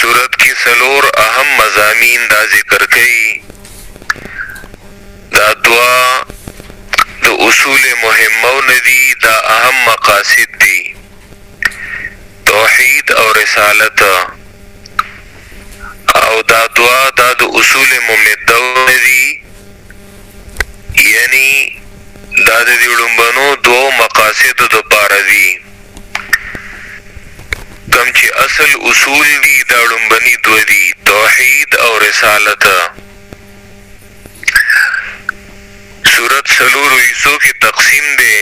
سورت کښې څلور اهم مضامين دا ذکر کړي، دا دوه د اصول مهمو نه دي، دا اهم مقاصد دي، توحيد او رسالت، او دا دوه دا د اصول ممدو نه دي، يعني دا د دې ړومبنو دوو مقاصدو د پاره دي. کوم چې اصل اصول دي دا ړومبني دوه دي توحيد او رسالت صورت څلورو حصو کې تقسيم دی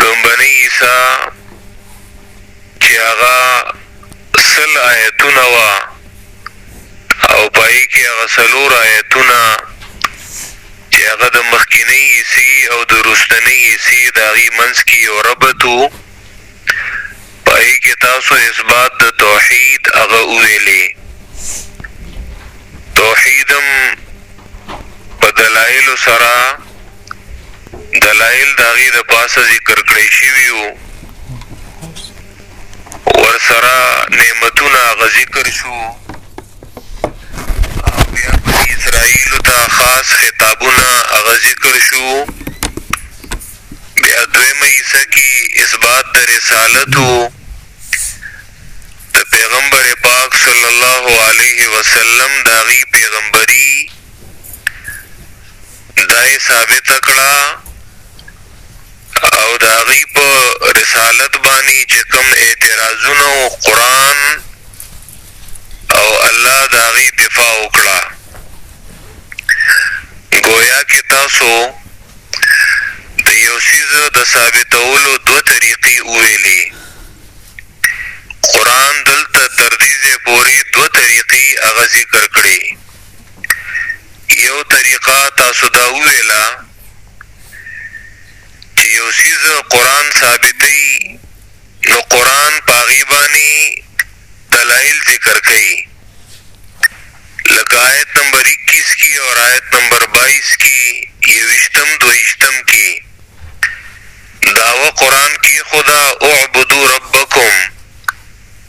ړومبني حصه چې هغه سل آیتونه وه او په هغې کې هغه څلور آیتونه چې هغه د مخکینۍ حصې او د وروستنۍ حصې د هغې منځ کې یو ربط و په هغې کې تاسو اثبات د توحید هغه وویلې توحیدم په دلایلو سره دلایل د هغې د پاسه ذکر کړی شوي وو، ورسره نعمتونه هغه ذکر شو او بیا بني اسرائیلو ته خاص خطابونه هغه ذکر شو، بیا دویمه حصه کې اثبات د رسالت وو، د پیغمبر پاک صلی الله علیه وسلم د هغې پیغمبري، دا یې ثابته کړه او د هغوی په رسالت باندې چې کوم اعتراضونه وو قرآن او الله د هغوی دفاع وکړه ګویا کې تاسو د یو څیز د ثابتولو دوه طریقې وویلې قرآن دلته تر دې ځای پورې دوه طریقې هغه ذکر کړې یو طریقه تاسو دا وویله چی یو څیز قرآن ثابتوی نو قرآن په هغی باندی دلائل ذکر کوی لکه آیت نمبر اکیس کی اور آیت نمبر بائیس کی یویشتم دویشتم کی دعوه قرآن کیښوده اعبدو ربکم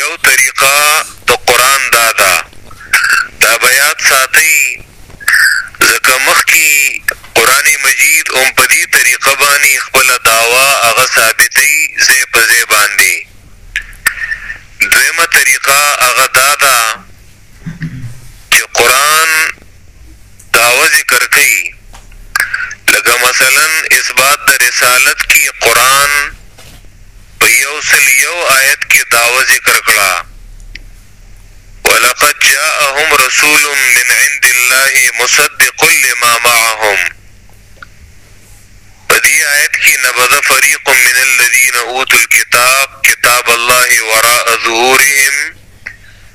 یو طریقه د قرآن دا ده دا به یاد ساتئ ځکه مخکي قرآن مجید هم په دې طریقه باندې خپله دعوه هغه ثابتئ ځای په ځای باندې دویمه طریقه هغه دا ده چې قرآن داوه ذکر کوي لکه مثلا اثبات د رسالت کې قرآن په یو سل یو آیت کې داوه ذکر کړه ولقد جاءهم رسول من عند الله مصدق لما معهم په دې آیت کې نبذ فريق من الذين اوتوا الكتاب كتاب الله وراء ظهورهم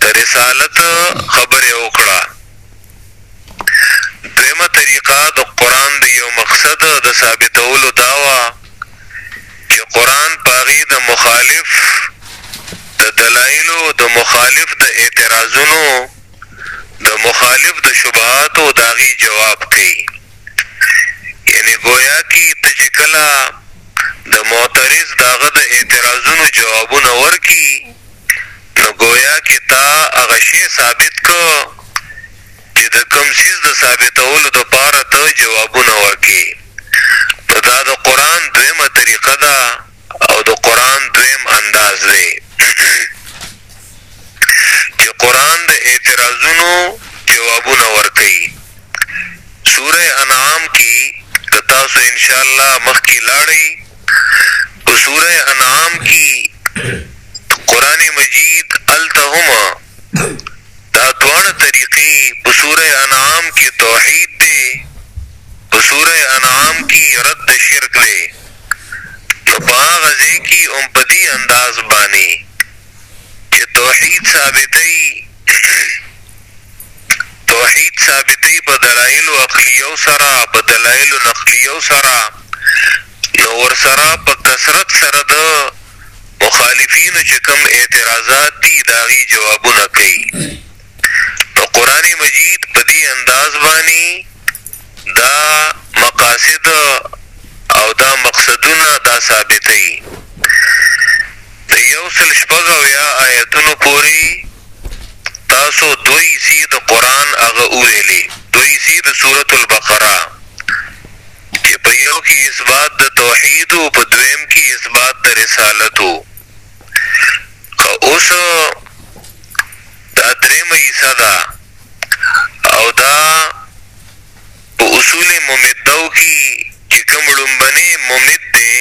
د رسالت خبره وکړه، دویمه طریقه د قرآن د یو مقصد د ثابتولو دا وه چې قرآن په هغې د مخالف د دلایلو، د مخالف د اعتراضونو، د مخالف د شبهاتو د هغې جواب کوي، یعنې ګویاکي ته چې کله د معترض د هغه د اعتراضونو جوابونه ورکړي، نو ګویا کې تا هغه شی ثابت کړ چې د کوم څیز د ثابتولو د پاره ته جوابونه ورکړې، نو دا د قرآن دویمه طریقه ده او د قرآن دویم انداز دی چې قرآن د اعتراضونو جوابونه ورکوي. سوره انعام کې که تاسو انشاءالله مخکې لاړئ. په سوره انعام کی قران مجید هلته هم دا دواړه طریقی په سوره انعام کی توحید دی په سوره انعام کی رد د شرک دی نو په هغه ځای کی هم په دی انداز بانی چه توحید ثابتوی توحید ثابتوي په دلایلو عقلیو سره، په دلایلو نقلیو سره، نو ورسره په کثرت سره د مخالفینو چې کوم اعتراضات دي د هغې جوابونه کوي. نو قرآن مجید په دې انداز باندې. دا مقاصد او دا مقصدونه دا ثابتوي د یو سل شپږ اویا آیتونو پوري تاسو دوه حصي د قرآن هغه وویلې دوه حصي د سورة البقره چې په یو کې اثبات د توحید او په دویم کې اثبات د رسالت وو. خه اوس دا درېمه حصه ده او دا په اصول ممدو کي چي کوم ړومبنی ممد دی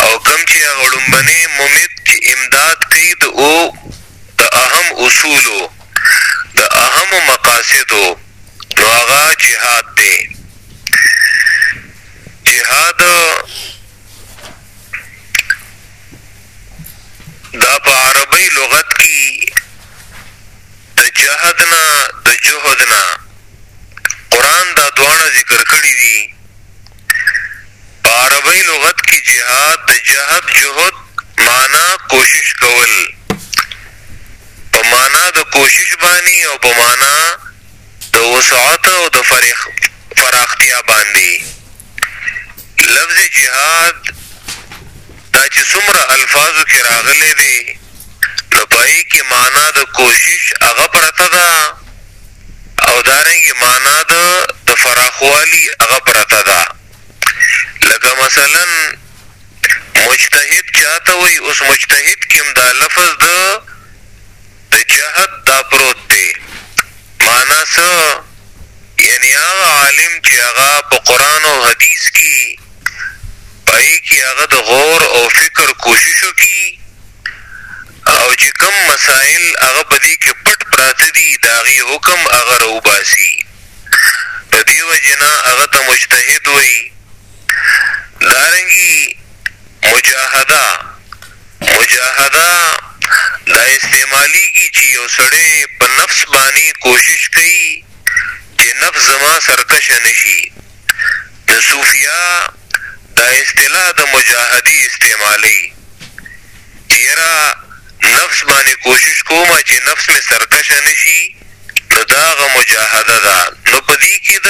او کوم چي هغه ړومبنی ممد چي امداد کوي د او د اهم اصولو د اهمو مقاصدو نو هغه جهاد دی جهاد دا په عربۍ لغت کي د جهد نه د جهد نه قرآن دا دواړه ذکر کړي دي په عربۍ لغت کي جهاد د جهد جهد معنا کوشش کول په معنا د کوشش باندې او په معنا د وسعت او د فراختیا باندې لفظ جهاد دا چې څومره الفاظو کې راغلی دی نو په هغې کې معنا د کوشش هغه پرته ده او دارنګې معنا د د فراخوالي هغه پرته ده لکه مثلا مجتهد چاته وایي اوس مجتهد کې هم دا لفظ د د جهت دا پروت دی معنی څه یعنی هغه عالم چی هغه په قرآن او حدیث کی پای کی هغه د غور او فکر کوشش وکی او چی کوم مسایل هغه په دی کی پټ پراته دی د هغی حکم هغه راوباسی په دی وجه نه هغه ته مجتهد وایی. دارنګي مجاهده، مجاهده دا استعماليږي چي يو سړی په نفس باني کوشش کوي چي نفس زما سرکشه نه شي. د صوفيا دا اصطلاح د مجاهدي استعمالوي. ډیره نفس باندې کوشش کوم چې نفس مې سرکشه نه شي نو دا هغه مجاهده ده نو په دې کې د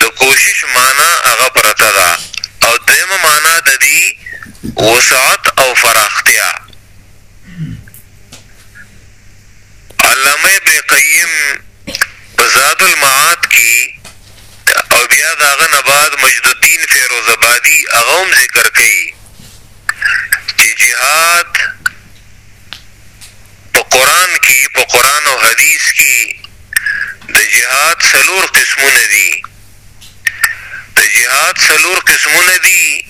د کوشش معنی هغه پرته ده او دویمه معنی د دې وسعت او فراختیا. علامه ابن قيم په زاد المعاد کي او بيا د هغه نه بعد مجد الدين فيروز ابادي هغه هم ذکر کوي چي جهاد په قرآن کي په قرآن او حديث کي د جهاد څلور قسمونه دي د جهاد څلور قسمونه دي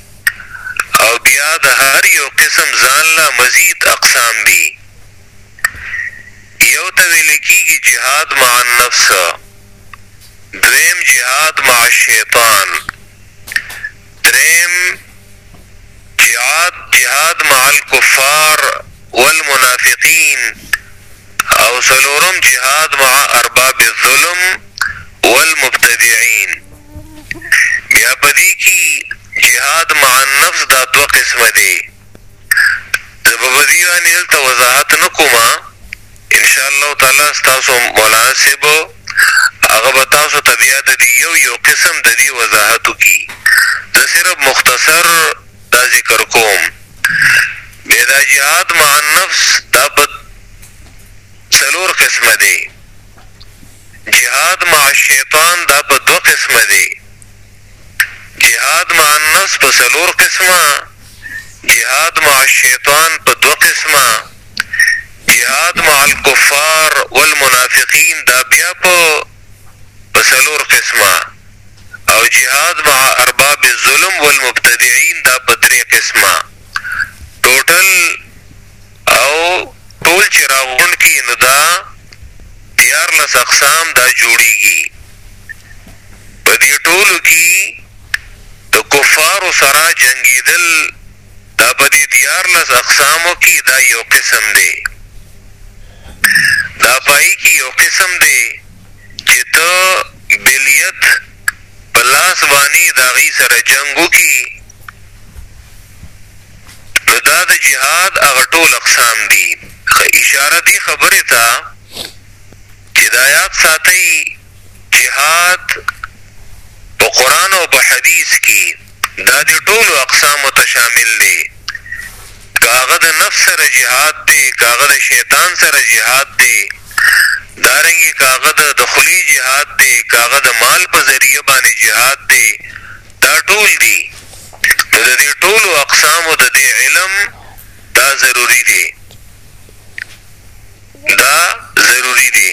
او بيا د هر يو قسم ځان له مزيد اقسام دي یو ته ویل کیږي جهاد مع النفس دویم جهاد مع الشیطان دریم جعاد جهاد مع الکفار والمنافقین او څلورم جهاد مع ارباب الظلم والمبتدعين بیا پدی کی جهاد مع النفس دا دوه قسمه دی زه به په دي باني دلته وضاحت نه کوم ان شاء الله تعالی ستاسو مولانا صیب هغه به تاسو ته بیا د دي یو یو قسم د دي وضاحت وکي زه صرف مختصر دا ذکر کوم بیا دا جهاد مع النفس دا په څلور قسمه دی جهاد مع الشیطان دا په دو قسمه دی جهاد مع النفس په څلور قسمه جهاد مع الشیطان په دوه قسمه جهاد مع الکفار والمنافقین دا بیا په په څلور قسمه او جهاد مع ارباب الظلم والمبتدعین دا په درې قسمه ټوټل او ټول چې راغونډ کړي نو دا دیارلس اقسام دا جوړیږي. په دې ټولو کې د کفارو سره جنګیدل دا په دې دیارلس اقسامو کې دا یو قسم دی. دا پای کې یو قسم دی چې ته بلیت په لاس باندې د هغوی سره جنګ وکړي. نو دا د جهاد هغه ټول اقسام دي. خه اشاره دې خبرې ته چې دا یاد ساتئ جهاد په قرآن او په حدیث کې دا دې ټولو اقسامو ته شامل دی که هغه د نفس سره جهاد دی که هغه د شیطان سره جهاد دی دارنګې که هغه د خولې جهاد دی که هغه د مال په ذریعه باندې جهاد دی دا ټول دي، نو د دې ټولو اقسامو د دې علم دا ضروري دی، دا ضروري دی.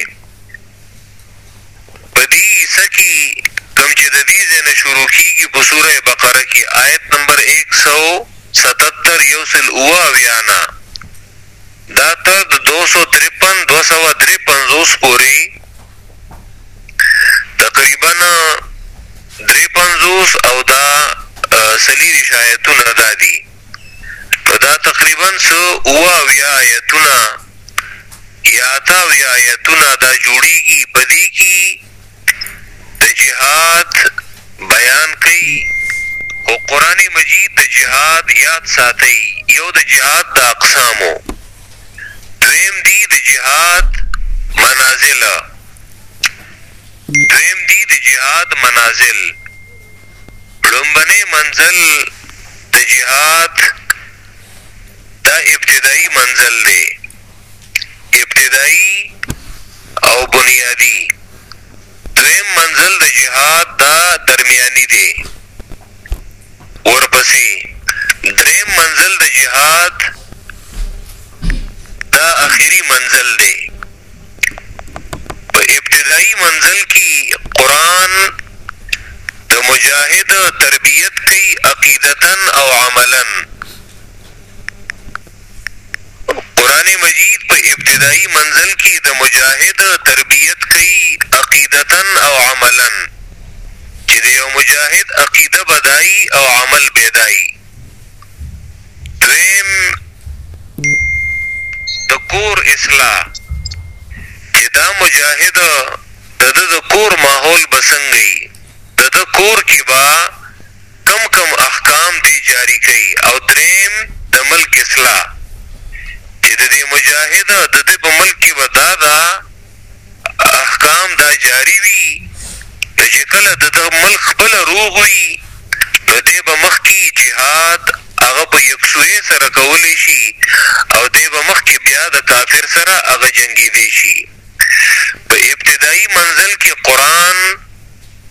په دې حصه کي کوم چي د دې ځای نه شروع کيږي په سوره بقره کي آيت نمبر ايک سو ستتر يو سل اووه اويا نه دا تر د دوه سو ترپن دوه سوه درې پنځوس پوري تقریبا درې پنځوس او دا څلیریش آیتونه دا دي نو دا تقریبا څه اووه اویا آیتونه یا اته اویا آیتونه دا جوړیږي په دې کې د جهاد بیان کوي او قرآن مجید د جهاد یاد ساتي یو د جهاد د اقسامو دویم دی د جهاد منازل دویم دی د جهاد منازل ړومبنی منزل د جهاد دا ابتدایی منزل دی ابتدایی او بنیادی دویم منزل د جهاد دا درمیانی دی ورپسې درېم منزل د جهاد دا اخري منزل دی. په ابتدايي منزل کې قرآن د مجاهد تربیت کوي عقیدتاً او عملاً. قرآن مجيد په ابتدايي منزل کي د مجاهد تربيت کوي عقيدتاً او عملاً چي د يو مجاهد عقيده به دايي او عمل به دايي دويم د کور اصلاح چي دا مجاهد دده د کور ماحول به څنګه يي دده کور کي به کوم کوم احکام دی جاری کړي او دریم د ملک اصلاح چی د دی مجاهد د ده په ملک کی به دا دا احکام دا جاری وی نو چی کله د ده ملک خپله روغ وی نو دی به مخکی جهاد هغه په یکسوی سره کولی شی او دی به مخکی بیا د کافر سره هغه جنګیدی شی. په ابتدايي منزل کې قرآن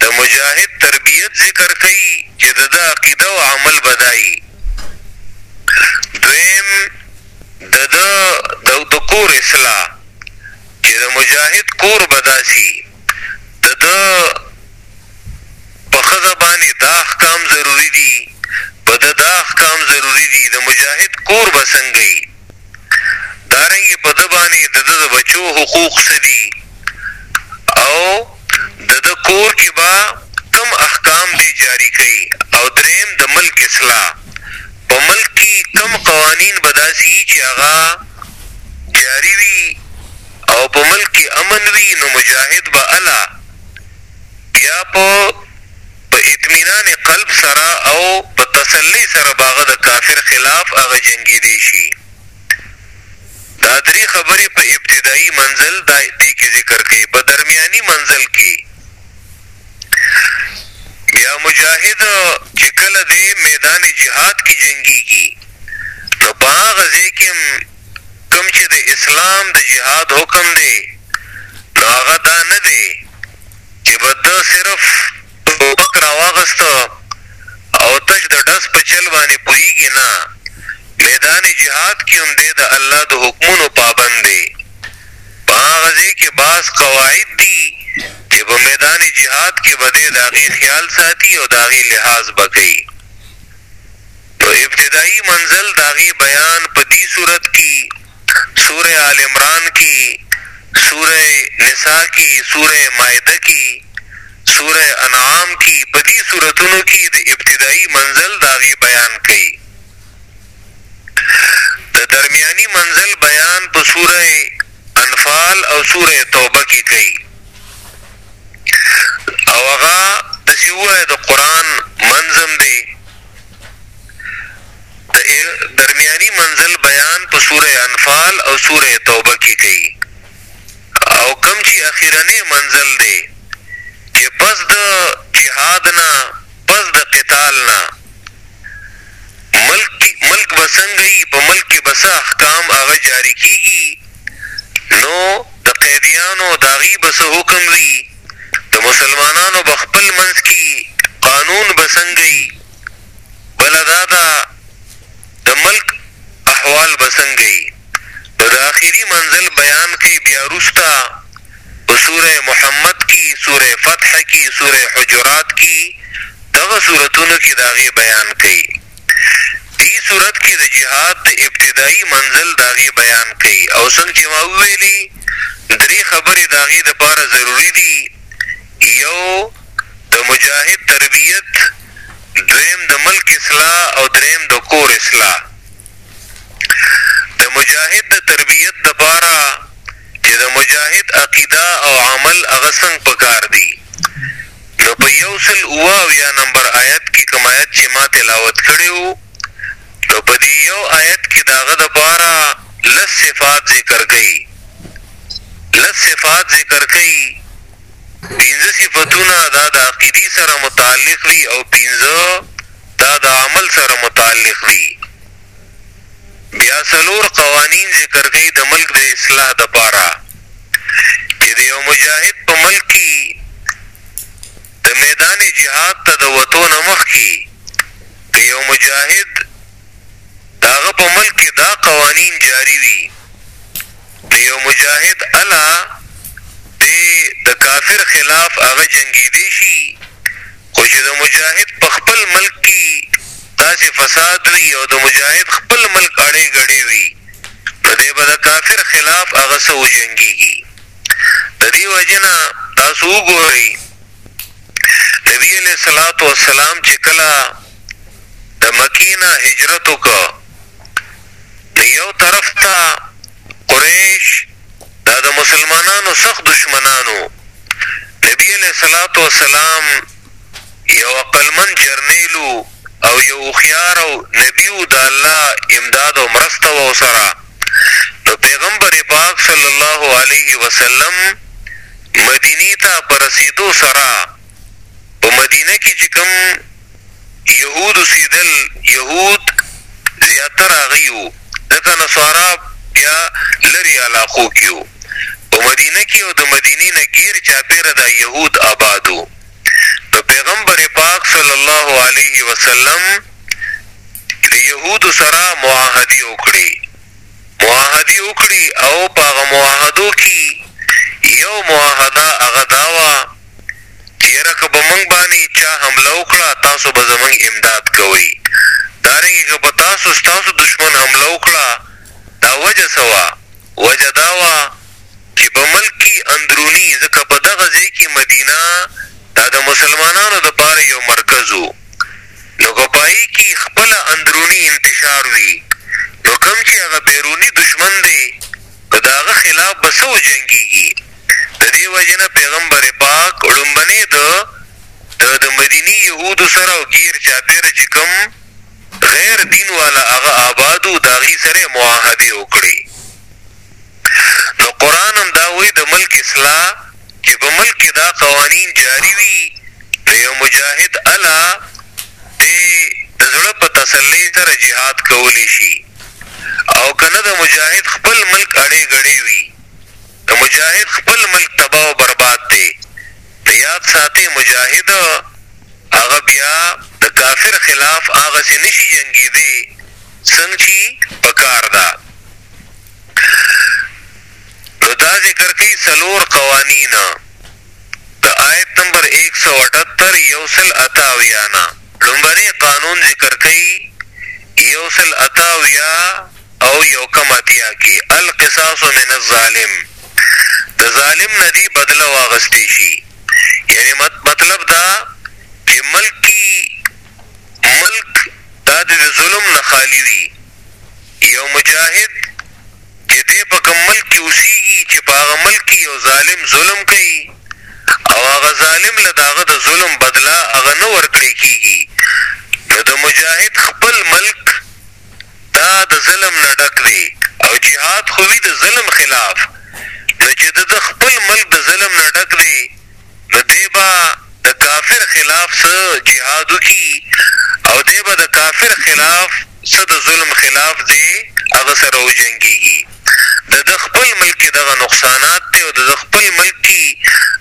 د مجاهد تربيت ذکر کوي چې د ده عقيده او عمل به دا يي دويم د ده د کور اصلاح چې د مجاهد کور به داسي د ده په ښځه باندې دا احکام ضروري دي په ده دا احکام ضروري دي د مجاهد کور به څنګه يي. دارنګه په ده باندې د ده د بچو حقوق څه دي او د ده کور کې به کوم احکام دی جاري کوي او درېیم د ملک اصلاح په ملک کې کوم قوانین به داسې يي چې هغه جاري وي او په ملک کې امن وي نو مجاهد به اله بیا په په اطمینان قلب سره او په تسلۍ سره به هغه د کافر خلاف هغه جنګیدی شی. دا دری خبری په ابتدائی منزل دا دی کی ذکر کړی په درمیانی منزل کی بیا مجاهد چی کله دی میدان جهاد کی جنګیږی نو په هغه ځای کی هم کوم چی د اسلام د جهاد حکم دی نو هغه دا نه دی چې به ده صرف ټوپک راواغسته او تش د ډز په چل باندې پوهیږي نه میدان جهاد کې هم دی د الله د حکمونو پابند دی په هغه ځای کې بعض قواعد دي چې په میدان جهاد کې به دی د هغې خیال ساتي او د هغې لحاظ به کوي نو ابتدايي منزل د هغې بیان په دي صورت کې سوره آل عمران کی سوره نساء کی سوره مائده کی سوره انعام کی په دی سورتونو کی د ابتدائی منزل د هغی بیان کړی د درمیانی منزل بیان په سوره انفال او سوره توبه کی کړی او هغه دسی وای د قرآن منظم دی د درمیاني منزل بیان په سوره انفال او سوره توبه کي کوي او کوم چي اخیرنی منزل دی چي پس د جهاد نه پس د قتال نه ملک کي ملک به څنګه يي په ملک کي به څه احکام هغه جاري کیږي نو د قیدیانو د هغي به څه حکم وي. د مسلمانانو به خپل منځ کی قانون به څنګه یی بله داده د ملک احوال به څنګه یی نو د اخری منزل بیان کړی بیا روسته په سوره محمد کی سوره فتح کی سوره حجرات کی دغه سورتونو کی د هغی بیان کړی. دي سورت کښې د جهاد د ابتدائي منزل د هغې بيان کوي او څنګه چې ما وويلي درې خبرې د هغې د پاره ضروري دي يو د مجاهد تربيت دويم د ملک اصلاح او دريم د کور اصلاح د مجاهد د تربيت د پاره چې د مجاهد عقيده او عمل هغه څنګه پکار دي نو په یو سل اووه اویا نمبر آیت کي کوم آیت چي ما تلاوت کړي وو نو په دي یو آیت کي د هغه د پاره لس صفات ذکر کوي لس صفات ذکر کوي پنځه صفتونه دا د عقیدي سره متعلق دي او پنځه دا د عمل سره متعلق دي. بیا څلور قوانین ذکر کوي د ملک د اصلاح د پاره چې د یو مجاهد په ملک کی د میدان جهاد ته د وتو نه مخکی که یو مجاهد داغه په ملک کې دا قوانین جاری وي د یو مجاهد اله دی د کافر خلاف هغه جنګیدی شی خو چی د مجاهد په خپل ملک کی داسی فساد وی او د مجاهد خپل ملک اړی ګړی وی نو دی به د کافر خلاف هغه سه وجنګیږی د دی وجه نه تاسو وګوری نبی علیه الصلوة والسلام چی کله د مکی نه هجرت وکړ. نو یو طرف ته قریش دا د مسلمانانو سخت دشمنان وو، نبی علیه الصلوة والسلام یو عقلمند جرنیل وو او یو هوښیار او نبی وو د الله امداد او مرسته وه ورسره نو پیغمبر پاک صلی الله علیه وسلم مدینې ته په رسیدو سره په مدینه کې چې کوم يهود اوسېدل، يهود زياتر هغوی وو، ځکه نصارا بيا لرې علاقو کې وو، په مدينه کې او د مدينې نه ګېر چاپېره دا يهود اباد وو، نو پېغمبر پاک صلی الله عليه وسلم د يهودو سره معاهدې وکړې، معاهدې وکړې او په هغه معاهدو کې يو معاهده هغه دا وه، چې یره که په موږ باندې چا حمله وکړه تاسو به زموږ امداد کوئ دارنګې که په تاسو ستاسو دښمن حمله وکړه دا وجه څه وه وجه دا وه چې په ملک کې اندروني ځکه په دغه ځای کې مدینه دا د مسلمانانو دپاره یو مرکز و نو که پايي کې خپله اندروني انتشار وي نو کوم چې هغه بیروني دښمن دی نو د هغه خلاف به څه وجنګیږي د دې وجې نه پیغمبر پاک ړومبنې د د د مدینی یهودو سره او ګیر چاپیره چې کوم غیر دین والا هغه آباد وو د هغوی سره یې معاهدې وکړې نو قرآن هم دا وایي د ملک اصلاح چې په ملک کې دا قوانین جاری وي نو یو مجاهد اله دې د زړه په تسلۍ سره جهاد کولی شي او که نه د مجاهد خپل ملک اړې ګړې وي د مجاهد خپل ملک تباه او برباد دی ته یاد ساتې مجاهد هغه بیا د کافر خلاف هغسې نه شي جنګیدې څنګ چی په کار ده نو دا ذکر کوي څلور قوانین د آیت نمبر ایک سو اټهتر یو سل اته اویا نه. لومبنی قانون ذکر کوي یو سل اته اویا او یو کم اتیا کې، القصاص من الظالم، د ظالم نه دي بدله واغستې شي، یعنې مطلب دا چې ملک کی ملک دا دې د ظلم نه خالي وي، یو مجاهد. چې دی په کوم ملک کې اوسیږي چې په هغه ملک کې یو ظالم ظلم کوي او هغه ظالم له د هغه د ظلم بدله هغه نه ورکړی کیږي نو د مجاهد خپل ملک دا د ظلم نه ډک دی او جهاد خو وي د ظلم خلاف نو چې د ده خپل ملک د ظلم نه ډک دی نو دی به د کافر خلاف څه جهاد وکړي او دی به د کافر خلاف څه د ظلم خلاف دی هغه سره وجنګیږي دده خپل ملک کې دغه نقصانات دی او دده خپل ملک کی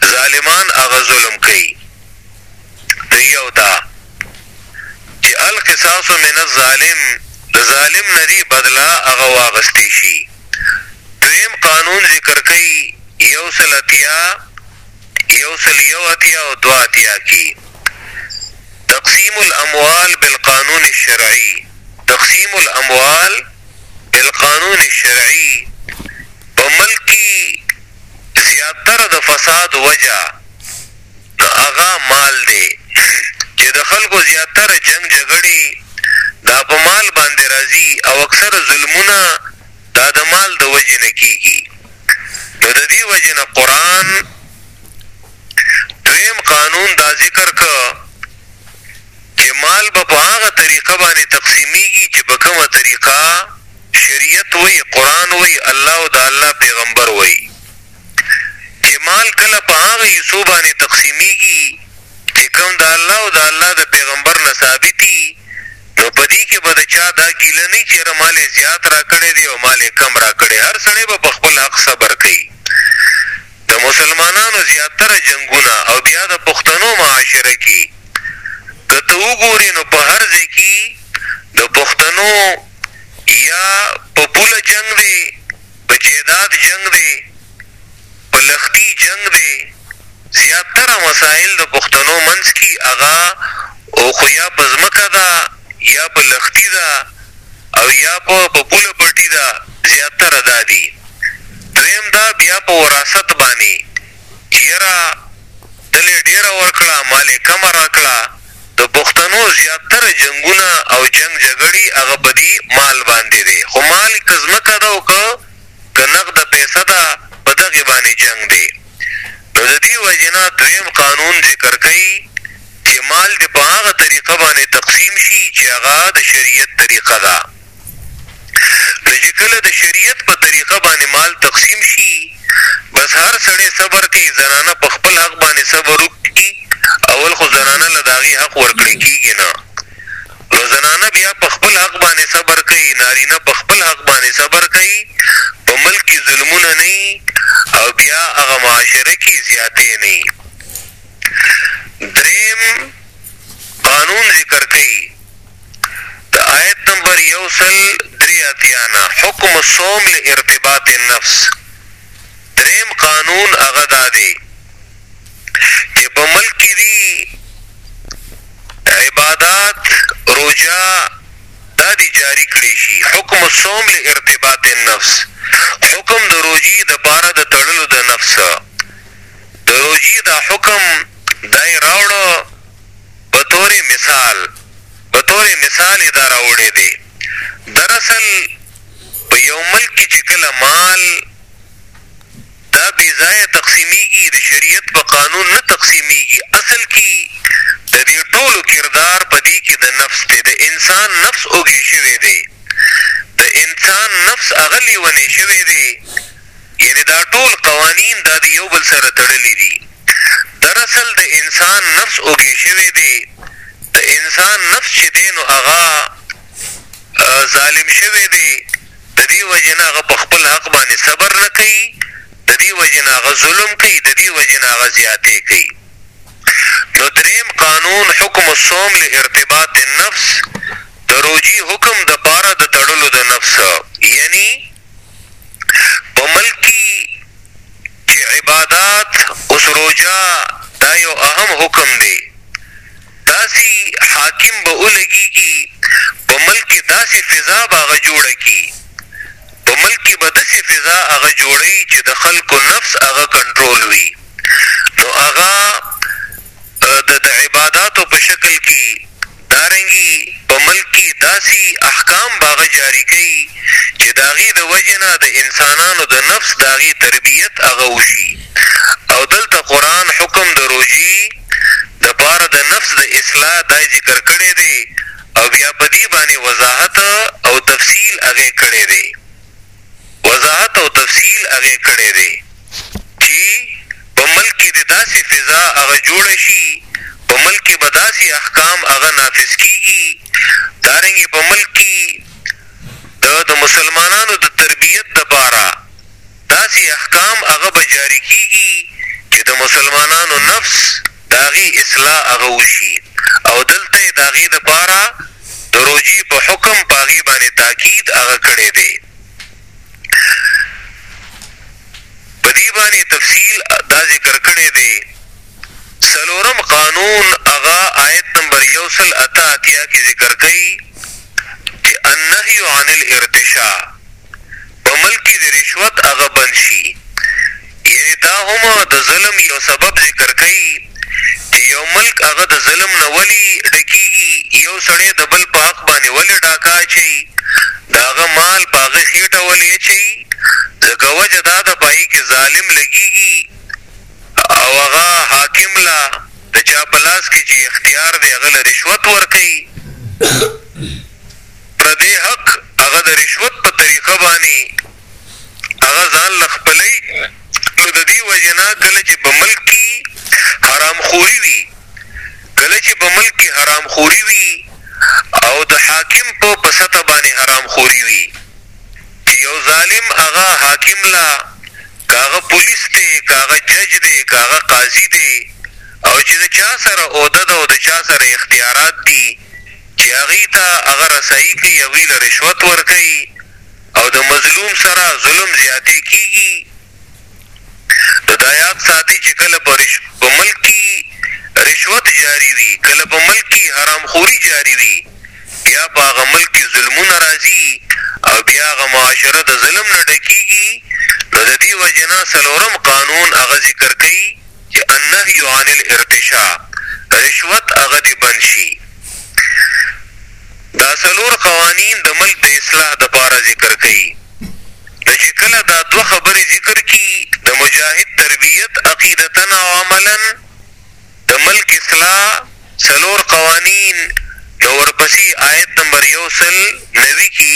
ظالمان هغه ظلم کوي نو یو دا چې القصاص من الظالم د ظالم نه دی بدله هغه واغستې شي. دویم قانون ذکر کوي یو سل اتیا، یو سل یو اتیا او دوه اتیا کې تقسیم الاموال بالقانون الشرعي، تقسیم الاموال بالقانون الشرعي، په ملک کې زیاتره د فساد وجه، د هغه مال دی چه د خلکو زیاتره جنګ جګړی دا په مال باندی راځی او اکثره ظلمونه دا د مال د وجی نه کیږی نو د دی وجی نه قرآن دویم قانون دا ذکر که چه مال به په هغه طریقه باندی تقسیمیږی چه په کومه طریقه شریعت وایی قرآن وایی الله او د الله پیغمبر وایی. چې مال کله په هغه حصو باندې تقسیمیږي چې کوم د الله او د الله د پیغمبر نه ثابت وي نو په دې کې به د چا دا ګیله نه وي چې یاره مال یې زیات راکړی دی او مال یې کم راکړی، هر سړی به په خپل حق صبر کوي. د مسلمانانو زیاتره جنګونه او بیا د پښتنو معاشره کې که ته وګورې نو په هر ځای کې د پښتنو یا په پوله جنګ دی، په جیداد جنګ دی، په لښتي جنګ دی، زیات تره مسایل د پښتنو منځ کي هغه او خو یا په ځمکه ده، یا په لښتي ده او یا په په پوله پټي ده، زیات تره دا دي. دویم دا بیا په وراثت باندي چي یرا ده لې ډیره ورکړه مالې کمه راکړه، د پښتنو زيات تره جنګونه او جنګ جګړی هغه په دی مال باندی دی خو مال که ځمکه ده او که که نقده پيسه ده په دغی باندی جنګ دی نو د دی وجی نه دويم قانون ذکر کړی چی مال دی په هغه طريقه باندی تقسيم شی چی هغه د شريعت طريقه ده. نو چې کله د شریعت په طریقه باندې مال تقسیم شي بس هر سړی صبر کوي زنانه په خپل حق باندې صبر وکړي اول خو زنانه له د هغې حق ورکړی کیږي نه نو زنانه بیا په خپل حق باندې صبر کوي نارینه په خپل حق باندې صبر کوي په ملک کې ظلمونه نه او بیا هغه معاشره کې زیاتې نه دریم قانون ذکر کوي د آیت نمبر یو سل درې اتیا نه حکم الصوم لارتباط النفس دریم قانون هغه دا دی چې په ملک کې دي عبادات روجا دا دي جاری کړی شي حکم الصوم لارتباط النفس حکم د روجي د پاره د تړلو د نفس د روجي دا حکم دای راوړو بطور مثال بطور مثال یې دا راوړی دی در اصل په یو ملک کې چې کله مال دا بې ځایه تقسیمیږي د شریعت په قانون نه تقسیمیږي اصل کې د دې ټولو کردار په دې کې د نفس دی د انسان نفس اوږې شوی دی د انسان نفس هغه لیونی شوی دی یعنې دا ټول قوانین دا د یو بل سره تړلي دي. در اصل د انسان نفس اوږې شوی دی، د انسان نفس چې دی نو هغه ظالم شوی دی، د دې وجې نه هغه په خپل حق باندې صبر نه کوي، د دې وجې نه هغه ظلم کوي، د دې وجې نه هغه زیاتی کوي. نو دریم قانون حکم الصوم لارتباط النفس، د روژی حکم د پاره د تړلو د نفس، یعنی. په ملک کی چی عبادات اوس روژه دا یو اهم حکم دی داسی حاکم به ولګیږی په ملک کی داسی فضا به هغه جوړه کی په ملک کی به دسی فضا هغه جوړی چی د خلکو نفس هغه کنټرول وی نو هغه د د عباداتو په شکل کی دارنګي په ملک کي داسي احکام باغه جاري کوي چي داغي د وجي نه د انسانانو د نفس داغي تربيت هغه وشي او دلته قرآن حکم د روژي د پاره د نفس د اصلاح داي ذکر کړي دي او بيا په دي باندي وضاحت او تفصيل هغه کړي دي. وضاحت او تفصیل هغې کړی دی چی په ملک کی دی داسی فضا هغه جوړه شی په ملک کی به داسی احکام هغه نافذ کیږی دارنګه په ملک کی د د مسلمانانو د تربیت دپاره داسی احکام هغه به جاری کیږی چی د مسلمانانو نفس د هغې اصلاح هغه وشي او دلته یې د هغې لپاره د روژې په حکم په هغې باندې تاکید هغه کړی دی په دې باندې تفصیل دا ذکر کړی دی سلورم قانون هغه آیت نمبر یوسل اتا اتیا کې ذکر کړي چې النهی عن الارتشاء په ملک کی د رشوت هغه بند شی یعنی دا هم د ظلم یو سبب ذکر کوی چی یو ملک هغه د ظلم نه ولی ډکیږی یو سړی د بل په حق باندی ولی ډاکه اچوی د هغه مال په هغه خیټه ولی اچوی ځکه وجه دا ده په هغی کی ظالم لګیږی او هغه حاکم له د چا په لاس کی چی اختیار دی هغه له رشوت ورکوی. پر دې حق هغه د رشوت په طریقه باندې هغه ځان له خپلوي نو د دې وجې نه کله چې په ملک کې حرام خوري وي کله چې په ملک کې حرام خوري وي او د حاکم په په سطح باندې حرام خوري وي چې یو ظالم هغه حاکم لا کاغه پولیس دی کاغه جج دی کاغه قاضي دی او چې د چا سره اوده ده او د چا سره اختیارات دي چې هغوی ته هغه رسايي کوي هغوی له رشوت ورکوي او د مظلوم سره ظلم زياتې کيږي نو دا ياد ساتي چې کله په په ملک کی رشوت جاري وي کله په ملک کی حرام خوري جاري وي بيا په هغه ملک کی ظلمونه راځي او بيا هغه معاشره د ظلم نه ډکيږي نو د دې وجې نه څلورم قانون هغه ذکر کوي چې النهی عن الارتشاء رشوت هغه دې بند شي. دا څلور قوانین د ملک د اصلاح د پاره ذکر کوي. نو چې کله دا دوه خبرې ذکر کړي د مجاهد تربیت عقیدتاً او عملاً د ملک اصلاح څلور قوانین نو ورپسې آیت نمبر یو سل نوي کې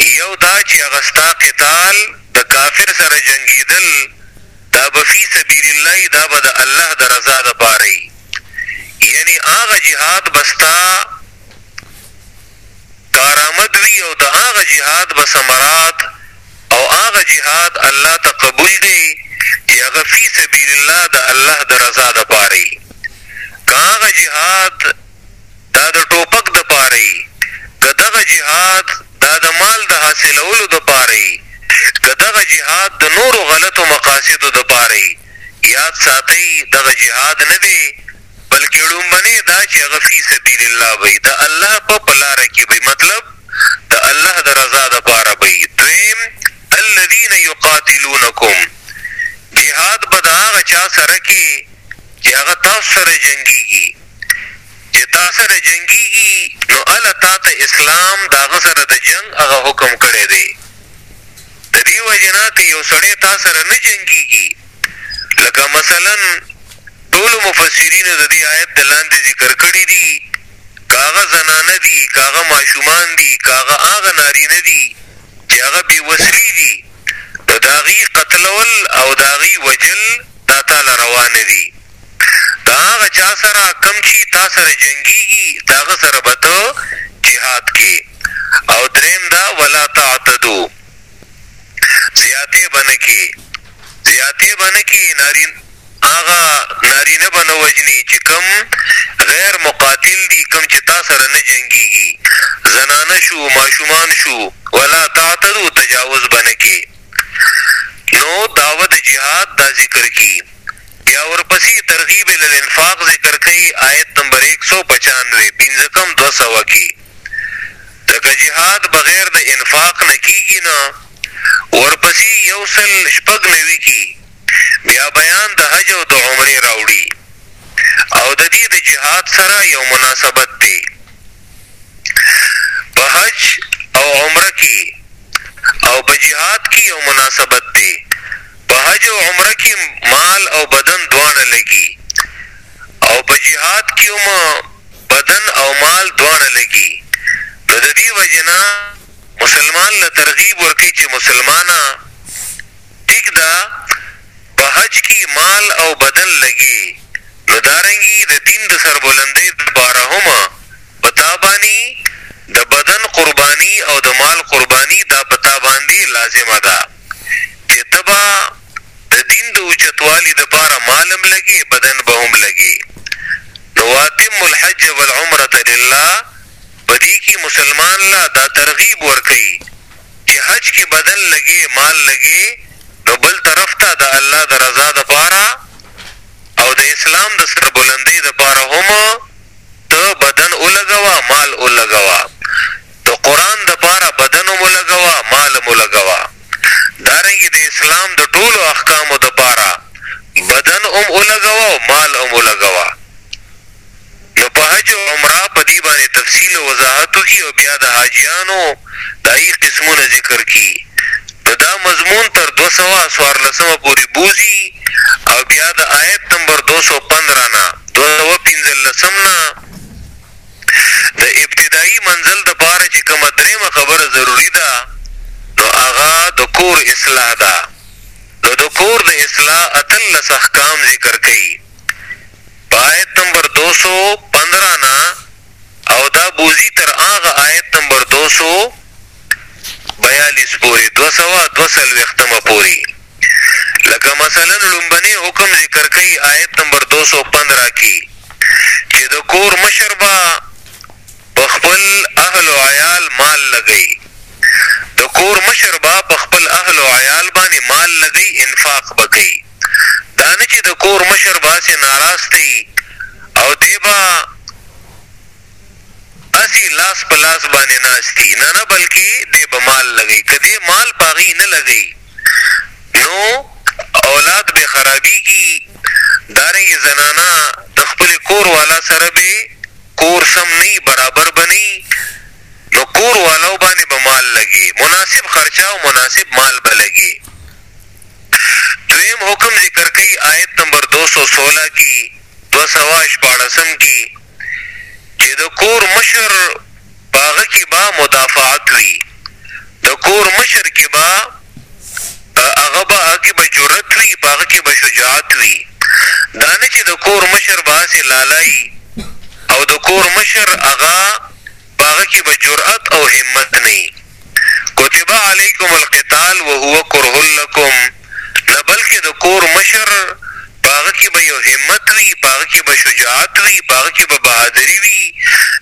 یو دا چی هغه ستا قتال د کافر سره جنګیدل دا به فی سبیل الله یی دا به د الله د رضا د پاره یی یعنی هغه جهاد به ستا کارامد وی او د هغه جهاد به ثمرات او هغه جهاد الله ته قبول دی چی هغه فی سبیل الله د الله د رضا د پاره یی که هغه جهاد دا د ټوپک د پاره يي که دغه جهاد دا د مال د حاصلولو د پاره يي که دغه جهاد د نورو غلطو مقاصدو د پاره يي ياد ساتئ دغه جهاد نه دي بلکه ړومبنی دا چي هغه في سبيل الله به يي د الله په په لاره کي به يي مطلب د الله د رضا د پاره به يي دويم الذين يقاتلونکم جهاد به د هغه چا سره کي چي هغه تاسو سره جنګيږي. چه تا سره جنګیږی نو اله تاته اسلام د هغه سره د جنګ هغه حکم کړی دی د دی وجه نه که یو سړی تا سره نه جنګیږی لکه مثلا ټولو مفسرینو د دی آیت د لاندی ذکر کړی دی که هغه زنانه دی که هغه ماشومان دی که هغه هغه نارینه دی چه هغه بی وسلی دی نو د هغوی قتلول او د هغوی وژل دا تاله روا نه دی. د هغه چا سره کوم چي تا سره جنګيږي د هغه سره به ته جهاد کې او دريم دا ولا تعتدو زياتې به نه کې زياتې به نه کې نارين هغه نارينه به نه وجني چې کوم غير مقاتل دي کوم چې تا سره نه جنګيږي زنانه شو ماشومان شو ولا تعتدو تجاوز به نه کې نو دعوت جهاد دا ذکر کی بیا ورپسې ترغیب الی الانفاق ذکر کوي، آیت نمبر ایک سو پچانوې، پنځکم دوه سوه، کې، ځکه جهاد بغیر د انفاق نه کیږي نه، ورپسې یو سل شپږ نوي کې بیا بیان د حج او د عمرې راوړي او ددې د جهاد سره یو مناسبت دی. په حج او عمره کی او په جهاد کی یو مناسبت دی په حج او عمره کی مال او بدن دواړه لګی او په جهاد کی هم بدن او مال دواړه لګی نو ددی وجه نه مسلمان له ترغیب ورکی چه مسلمانه ټیک ده په حج کی مال او بدن لګی نو دارنګی د دین د سربلندی دپاره هم په تا بانی د بدن قربانی او د مال قربانی دا په تا باندی لازمه ده چه ته به د دین د اوچتوالی دپاره مال هم لګی بدن به هم لګی نو واتمو الحج والعمرة لله په دی کی مسلمان له دا ترغیب ورکوی چي حج کي بدن لګې مال لګې نو بل طرف ته د الله د رضا د پاره او د اسلام د سربلندۍ د پاره هم ته بدن ولګوه مال ولګوه د قرآن د پاره بدن هم ولګوه مال هم ولګوه دارنګه د اسلام د ټولو احکامو د پاره بدن هم ولګوه او مال هم ولګوه نو په حج او عمره په دې باندې تفصیل او وضاحت وکړي او بیا د حاجیانو د ای قسمونه ذکر کړي نو دا مضمون تر دوه سوه او څوارلسمه پورې بوځي او بیا د آیت نمبر دوه سوه پنځه نه دوه سوه پنځلسم نه د ابتدایي منزل د پاره چې کومه دریمه خبره ضروري ده نو هغه د کور اصلاح ده نو د کور د اصلاح اتلس احکام ذکر کوي په آیت نمبر دوه سوه او پندرا نه او دا بوځي تر هغه آیت نمبر دوه سوه او بیالیس پورې، دوه سوه او دوه څلوېښت مه، پورې. لکه مثلا ړومبنی حکم ذکر کوي آیت نمبر دوه سوه او پندرا کې چې د کور مشر به په خپل اهل او عیال مال لګوي، د کور مشر به په خپل اهل او عیال باندې مال لګوي، انفاق به کوي. دا نه چې د کور مشر به هسې ناراسته يي او دی به هسې لاس په لاس باندې ناست يي، نه نه بلکې دی به مال لګوي، که دی مال په هغوی نه لګوي نو اولاد به خرابيږي، دارنګه زنانه د خپل کور والا سره به کور سم نه يي، برابر به نه يي، نو کور والو باندې به مال لګي، مناسب خرچه او مناسب مال به لګي. دویم حکم ذکر کوي، آیت نمبر دوه سوه سوله کي، دوه سوه شپاړسم کي، چي د کور مشر په هغه کي به مدافعت وي، د کور مشر کي به په هغه به هغه کي به جرأت وي، په هغه کي به شجاعت وي، دا نه چي د کور مشر به هسي لالا يي او د کور مشر هغه په هغه کي به جرأت او همت نه يي. کتب عليکم القتال وهو کره لکم نه بلکه د کور مشر په هغه کي به يو همت وي، په هغه کي به شجاعت وي، په هغه کي به بهادري وي،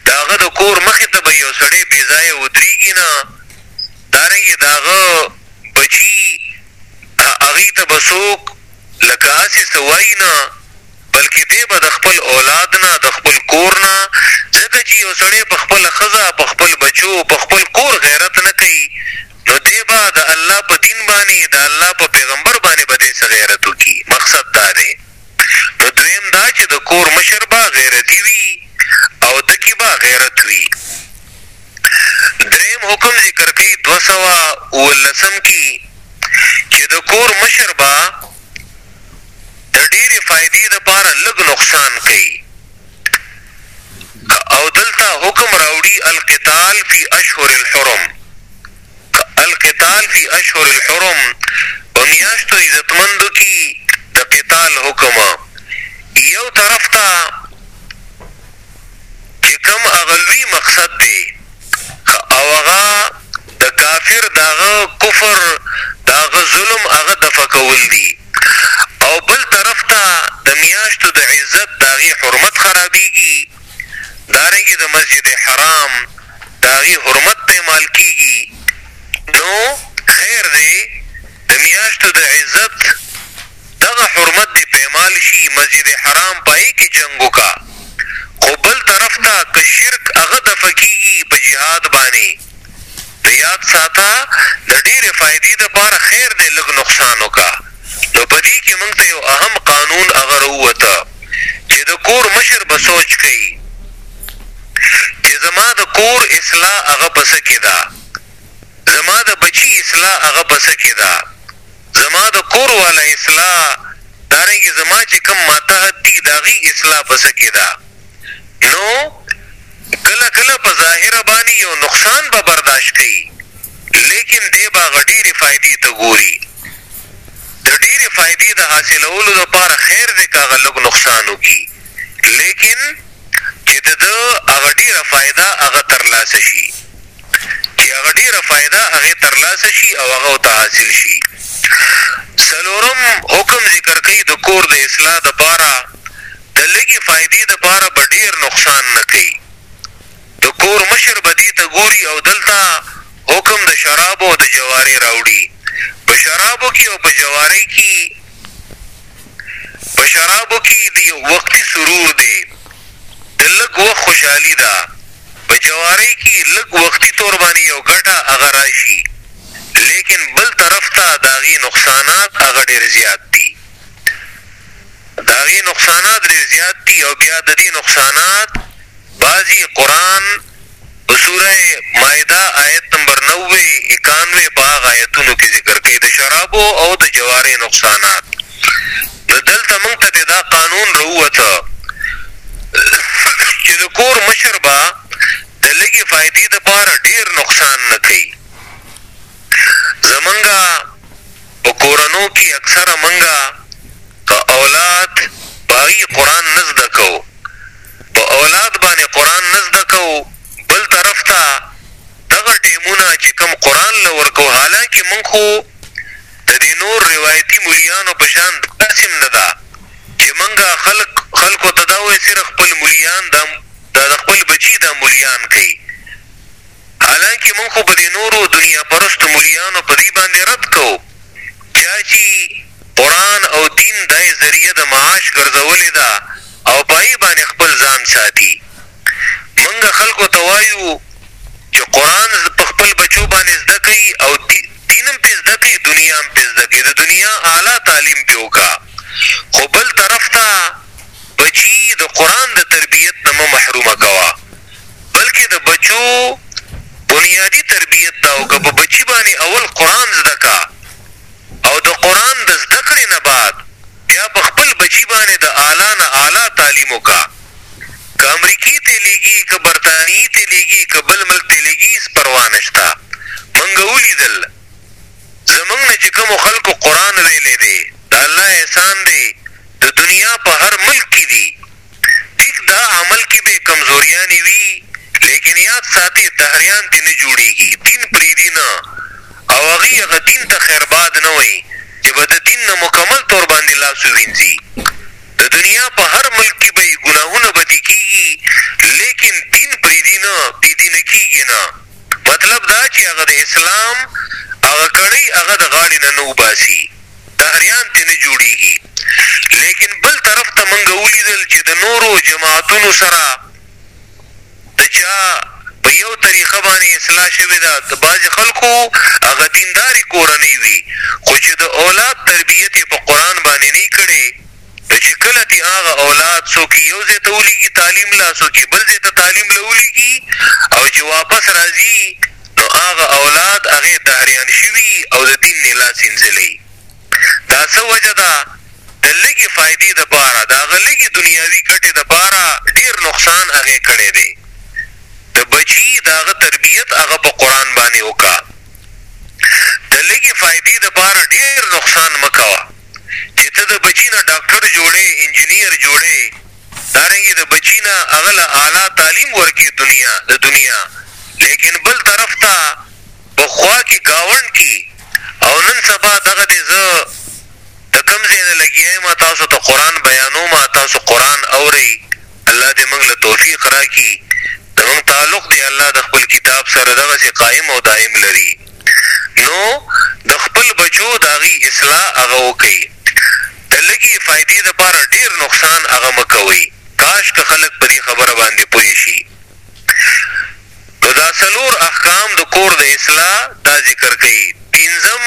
د هغه د کور مخي ته به يو سړی بې ځايه ودريږي نه، دارنګه د هغه بچي هغوی ته به څوک لکه هسي څه وايي نه. بلکې دی به د خپل اولاد نه، د خپل کور نه، ځکه چې یو سړی په خپله ښځه، په خپل بچو، په خپل کور غیرت نه کوي، نو دی به د الله په دین باندې، د الله په پیغمبر باندې به دی څه غیرت وکړي، مقصد دا دی. نو دویم دا چې د کور مشر به غیرتي وي او ده کې به غیرت وي. دریم حکم ذکر کوي دوه سوه اوولسم کې چې د کور مشر به. د ډېرې فائدې لپاره لږ نقصان کوي که او دلته حکم راوړي القتال فی اشهر الحرم که القتال فی اشهر الحرم په میاشتو عزتمندو کې د قتال حکم یو طرف ته چي کوم هغه لوی مقصد دی که او هغه د کافر د هغه کفر د هغه ظلم هغه دفع کول دي او بل طرف ته د مياشتو د عزت د هغې حرمت خرابيږي دارنګه د مسجد حرام د هغې حرمت پيمال کيږي نو خير دی د مياشتو د عزت دغه حرمت دې پيمال شي مسجد حرام پاې کې جنګ وکا خو بل طرف ته که شرک هغه دفع کيږي په جهاد بانې نو ياد ساته د ډيرې فايدې دپاره خير دی لږ نقصان وکا نو په دې کې مونږ ته يو اهم قانون هغه راووته چې د کور مشر به سوچ کوي چې زما د کور اصلاح هغه په څه کې ده زما د بچي اصلاح هغه په څه کې ده زما د کور والا اصلاح دارنګه زما چی کوم ماتحت دی داغی اصلاح په څه کی ده نو کله کله په ظاهره باندی یو نقصان به برداشت کوی لیکن دی به هغه ډیری فایدی ته ګوری د ډیری فایدی د حاصلولو لپاره خیر دی که هغه لږ نقصان وکی لیکن چی دده هغه ډیره فایده هغه ترلاسه شی. چي هغه ډېره فائده هغې ترلاسه شي او هغه ورته حاصل شي څلورم حکم ذکر کوي د کور د اصلاح د پاره د لږي فائدې د پاره به ډېر نقصان نه کوي د کور مشر به دې ته ګوري او دلته حکم د شرابو او د جوارې راوړي په شرابو کي او په جوارې کي په شرابو کي د یو وقتي سرور دی د لږ وخت خوشحالي ده په جوارۍ کي لږ وختي طور باندي يو ګټه هغه راشي ليکن بل طرف ته د هغي نقصانات هغه ډير زيات دي د هغي نقصانات ډير زيات دي او بيا ددي نقصانات بعضي قرآن په سوره مائده آيت نمبر نوي اکانوي په هغه آيتونو کي ذکر کوي د شرابو او د جوارۍ نقصانات نو دلته موږ ته بیا دا قانون راووته چې د کور مشر به د لږې فایدې دپاره ډېر نقصان نه کوي. زمونږ په کورنو کې اکثره مونږ په اولاد په هغي قرآن نه زده کوو، په اولاد باندې قرآن نه زده کوو، بل طرف ته دغه ټایمونه چې کوم قرآن له ورکوو حالانکې مونږ خو د دې نور روايتي موليانو په شان داسې هم نه ده چې مونږ خلق خلقو ته دا وایو صرف خپل موليان دا دا د خپل بچي دا موليان کوي حالانکه مونږ خو په دې نورو دنيا پرستو موليانو په دې باندې رد کوو چا چې قرآن او دين دا يې ذريعه د معاش ګرځولې ده او په هغې باندې خپل ځان ساتي. مونږ خلکو ته وایو چې قرآن په خپل بچو باندې زده کړئ او دین هم پرې زده کړئ، دنیا هم پرې زده کړئ، د دنیا اعلی تعلیم پرې وکړه، خو بل طرف ته بچي د قرآن د تربیت نه مه محروم کوه، بلکې د بچو بنیادي تربیت دا وکړه، په بچي باندې اول قرآن زده کړه. او د قرآن د زده کړې نه بعد بیا په خپل بچي باندې د اعلی نه اعلی تعلیم وکړه که امریکې ته یې لیږي که برطانیي ته یې لیږي که بل ملک ته یې لیږي هیڅ پروا نشته مونږ ولیدل زمونږ نه چې کومو خلکو قرآن ویلی دی د الله احسان دی د دنیا په هر ملک کې دي. ټيک ده عمل کي به کمزورياني وي ليکن ياد ساتي دهريان دي نه جوړيږي دين پريدي نه او هغوي هغه دين ته خيرباد نه وايي چي به ده دين نه مکمل طور باندي لاس ووينځي ده دنيا په هر ملک کي به يي ګناهونه بدي کيږي ليکن دين پريدي نه بي دينه کيږي نه مطلب دا چي هغه ده اسلام هغه کړۍ هغه ده غاړي نه نه وباسي دهريان تي نه جوړيږي. لیکن بل طرف ته مونږ ولیدل چې د نورو جماعتونو سره د چا په یو طریقه باندې اصلاح شوې ده د بعضې خلکو هغه دیندارې کورنۍ وي خو چې د اولاد تربیت یې په قرآن باندې نه کړی نو چې کله ترې هغه اولاد څوک یې یو ځای ته ولیږي تعلیم له څوک یې بل ځای ته تعلیم له ولیږي او چې واپس راځي نو هغه اولاد هغه دهریان شوي او د دین نه لاس اینځلی دا څه وجه ده د لږې فائدې د پاره د هغه لږې دنیاوي ګټې د پاره ډیر نقصان هغې کړې دې د بچي د هغه تربیت هغه په قرآن باندې وکه د لږې فائدې د پاره ډیر نقصان مه کوه چې ته د بچي نه ډاکټر جوړې انجنیر جوړې دارنګې د بچي نه هغه له اعلی تعلیم ورکې دنیا د دنیا لیکن بل طرف ته په خوا کې ګاونډ کې او نن سبا دغه دی زه د کوم ځای نه لګیا یم تاسو ته قرآن بیانوم تاسو قرآن اورئ الله دې موږ له توفیق راکړي زموږ تعلق دې الله د خپل کتاب سره دغسې قایم او دایم لري نو د خپل بچو د هغوی اصلاح هغه وکړئ د لږې فایدې لپاره ډېر نقصان هغه مه کوئ کاش که خلک په دې خبره باندې پوه شي. نو دا څلور احکام د کور د اصلاح دا ذکر کوي پنځم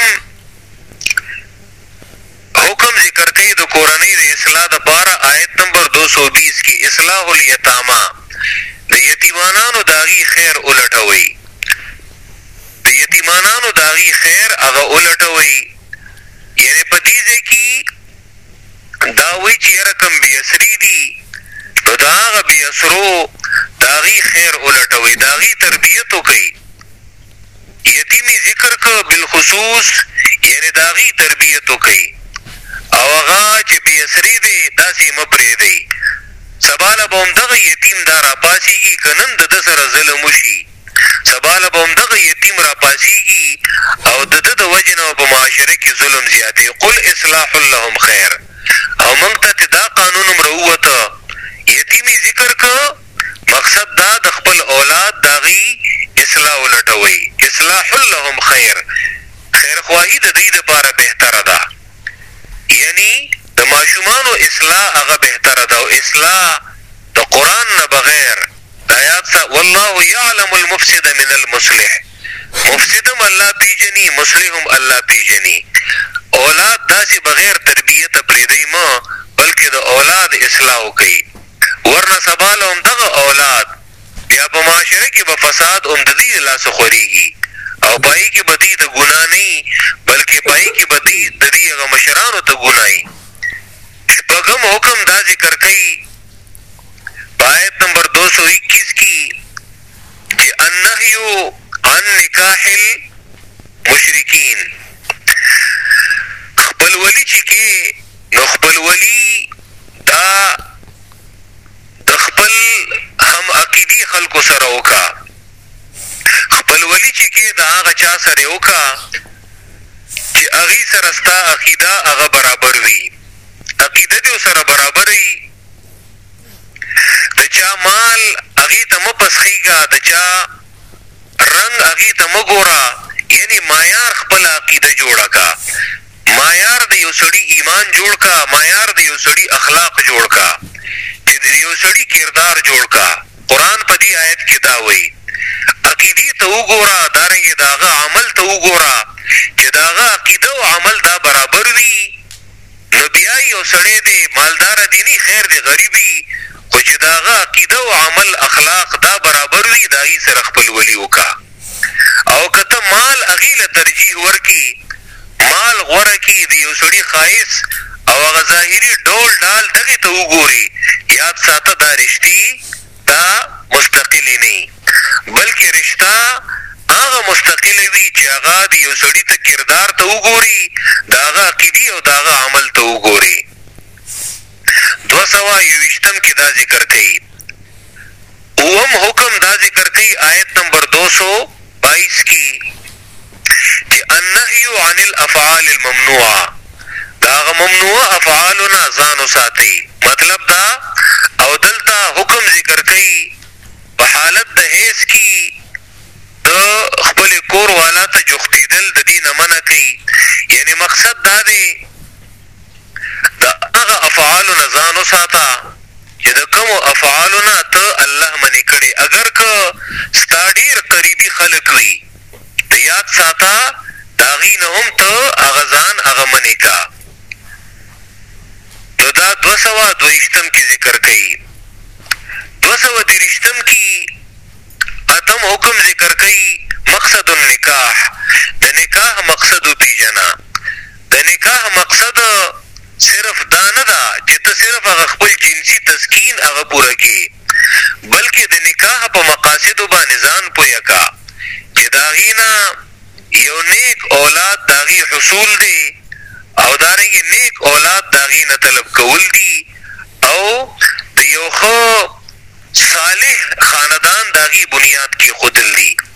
حکم ذکر کوي د کورنۍ د اصلاح د پاره آیت نمبر دو سو بیس کی اصلاح الیتاما د یتیمانانو داغي خیر الټوي د یتیمانانو داغي خیر هغه الټوي یعنی په دې ځای کې دا وایي چې یاره کوم بې اسري دي نو د هغه بې اسرو د هغوی خیر ولټوئ، د هغوی تربیت وکړئ، یتیم یې ذکر کړ بالخصوص یعنې د هغوی تربیت وکړئ او هغه چې بې اسرې دی داسې یې مه پرېږدئ، سبا له به هم دغه یتیم دا راپاڅېږي که نن د ده سره ظلم وشي. سبا له به همدغه یتیم راپاڅیږي او د ده د وجې نه به په معاشره کې ظلم زیاتوي قل اصلاح لهم خیر او مونږ ته ترې دا قانون هم راووته یتیم یې ذکر کړ مقصد دا د خپل اولاد د هغوی اصلاح ولټوئ اصلاح لهم خیر خیرخواهي د دوی لپاره بهتره ده یعنی د ماشومانو اصلاح هغه بهتره ده او اصلاح د قرآن نه بغیر دا یاد سه، والله یعلم المفسد من المصلح، مفسد هم الله پېژني، مصلح هم الله پېژني. اولاد داسې بغیر تربیته پرېږدئ مه، بلکې د اولاد اصلاح وکړئ، ورنه سبا له همدغه اولاد بیا په معاشره کې به فساد هم د دوی له لاسه خورېږي او په هغې کې به دوی ته ګناه نه وي، بلکې په هغې کې به دوی د دوی هغه مشرانو ته ګناه وي. شپږم حکم دا ذکر کوي. په آیت نمبر دوه سوه اکیس کی چی النهی عن نکاح المشرکین خپلولی چی کی نو خپلولی دا د خپل هم عقیدی خلکو سره وکړه خپلولی چی کی د هغه چا سره وکړه چي هغي سره ستا عقيده هغه برابر وي عقيده دي ورسره برابره يي د چا مال هغي ته مه پسخيږه د چا رنګ هغي ته مه ګوره يعني معيار خپله عقيده جوړه که معيار د يو سړي ايمان جوړ که معيار د يو سړي اخلاق جوړ که چي د يو سړي کردار جوړ که. قرآن په دې آیت کې دا وایي، عقیدې ته وګوره دارنګه د هغه عمل ته وګوره چې د هغه عقیده او عمل دا برابر وي نو بیا یو سړی دی مالدار دې نه وي خیر دی غریب وي خو چې د هغه عقیده او عمل اخلاق دا برابر وي د هغه سره خپلولي وکړه. او که ته مال هغي له ترجیح ورکړي مال غوره کړي د یو سړي ښایست او هغه ظاهري ډول ډال دغي ته وګوري یاد ساته دا رشتي تا مستقلي نه بلکه رشته هغه مستقله وي چي هغه د یو سړي ته کردار ته وګوري د هغه عقیدي او د هغه عمل ته وګوري. دوه سوه یوویشتم کې دا ذکر کوي. اووم حکم دا ذکر کوي آیت نمبر دو سو بائیس کې چې النهی عن الافعال الممنوعه د هغه ممنوع افعالو نه ځان وساتئ مطلب دا او دلته حکم ذکر کوي په حالت د هیڅ کې د خپل کور والا ته جوختیدل د دې نه منع کوي یعنی مقصد دا دی د هغه افعالو نه ځان وساته چې د کومو افعالو نه ته الله منع کړې اګر که ستا ډېر قريبي خلک وي د ياد ساته د هغوی نه هم ته هغه ځان هغه منع که نو دا دوه سوه دوه يشتم کې ذکر کوي دوه سوه دېرشتم کې اتم حکم ذکر کوي مقصد النکاح د نکاح مقصد وپېژنه د نکاح مقصد صرف دا نه ده چې ته صرف هغه خپل جنسي تسکين هغه پوره کړې بلکې د نکاح په مقاصدو باندې ځان پوه کړه چې د هغې نه يو نيک اولاد د هغې حصول دی او دارنګه نيک اولاد د هغې نه طلب کول دي او د يو ښه صالح خاندان د هغې بنياد کېښودل دي.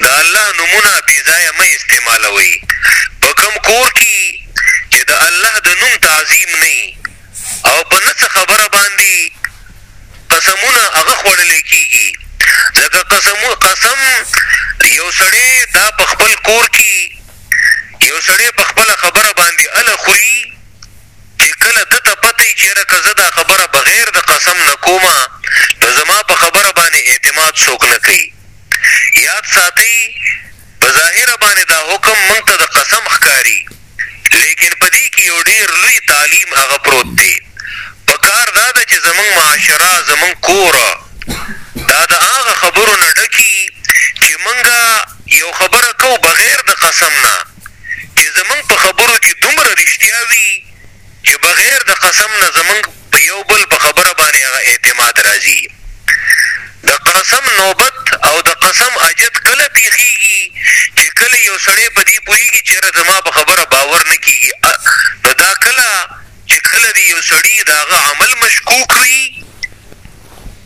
د الله نومونه بی ځایه مه استعمالوئ. په کوم کور کی چه د الله د نوم تعظیم نه وی او په نه څه خبره باندی قسمونه هغه خوړلی کیږی ځکه قسم یو سړی دا په خپل کور کی یو سړی په خپله خبره باندی اله خوری. چي کله ده ته پته يي چي يره که زه دا خبره بغير د قسم نه کوم نو زما په خبره باندي اعتماد څوک نه کوي ياد ساتئ په ظاهره باندي دا حکم موږ ته د قسم ښکاري ليکن په دي کي يو ډير لوي تعليم هغه پروت دي په کار دا ده چي زموږ معاشره زموږ کور دا د هغه خبرو نه ډکي چي موږ يو خبره کوو بغير د قسم نه. چې زمونږ په خبرو کې دومره رښتیا وي چې بغیر د قسم نه زمونږ په یو بل په خبره باندې هغه اعتماد راځي. د قسم نوبت او د قسم حاجت کله پېښېږي چې کله یو سړی په دې پوهېږي چې یاره زما په خبره باور نه کېږي نو دا کله چې کله دې یو سړي د هغه عمل مشکوک وي،